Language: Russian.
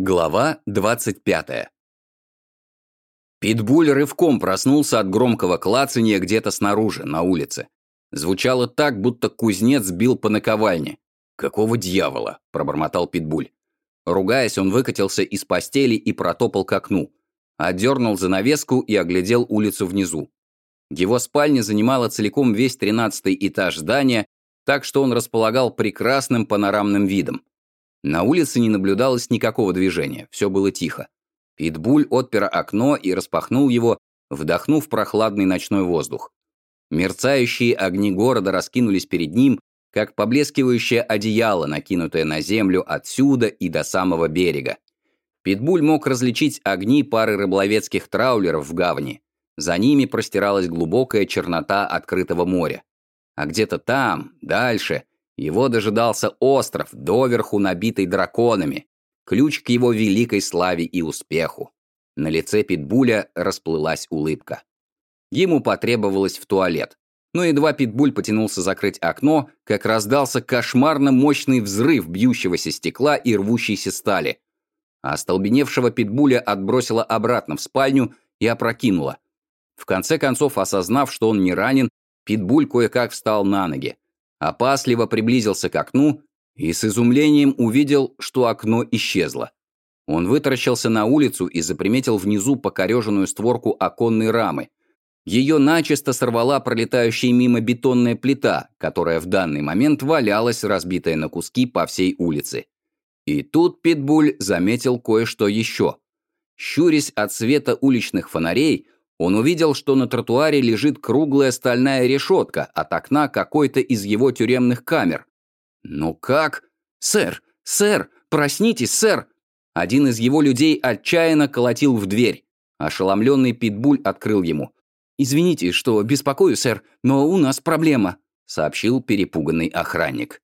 Глава 25 Питбуль рывком проснулся от громкого клацания где-то снаружи, на улице. Звучало так, будто кузнец бил по наковальне. «Какого дьявола?» – пробормотал Питбуль. Ругаясь, он выкатился из постели и протопал к окну. Отдернул занавеску и оглядел улицу внизу. Его спальня занимала целиком весь тринадцатый этаж здания, так что он располагал прекрасным панорамным видом. На улице не наблюдалось никакого движения, все было тихо. Питбуль отпер окно и распахнул его, вдохнув прохладный ночной воздух. Мерцающие огни города раскинулись перед ним, как поблескивающее одеяло, накинутое на землю отсюда и до самого берега. Питбуль мог различить огни пары рыболовецких траулеров в гавани. За ними простиралась глубокая чернота открытого моря. А где-то там, дальше, его дожидался остров, доверху набитый драконами, ключ к его великой славе и успеху. На лице Питбуля расплылась улыбка. Ему потребовалось в туалет. Но едва Питбуль потянулся закрыть окно, как раздался кошмарно мощный взрыв бьющегося стекла и рвущейся стали. А остолбеневшего Питбуля отбросило обратно в спальню и опрокинуло. В конце концов, осознав, что он не ранен, Питбуль кое-как встал на ноги опасливо приблизился к окну и с изумлением увидел, что окно исчезло. Он вытаращился на улицу и заприметил внизу покореженную створку оконной рамы. Ее начисто сорвала пролетающая мимо бетонная плита, которая в данный момент валялась, разбитая на куски по всей улице. И тут Питбуль заметил кое-что еще. Щурясь от света уличных фонарей, он увидел, что на тротуаре лежит круглая стальная решетка от окна какой-то из его тюремных камер. «Ну как?» «Сэр! Сэр! Проснитесь, сэр!» Один из его людей отчаянно колотил в дверь. Ошеломленный Питбуль открыл ему. «Извините, что беспокою, сэр, но у нас проблема», — сообщил перепуганный охранник.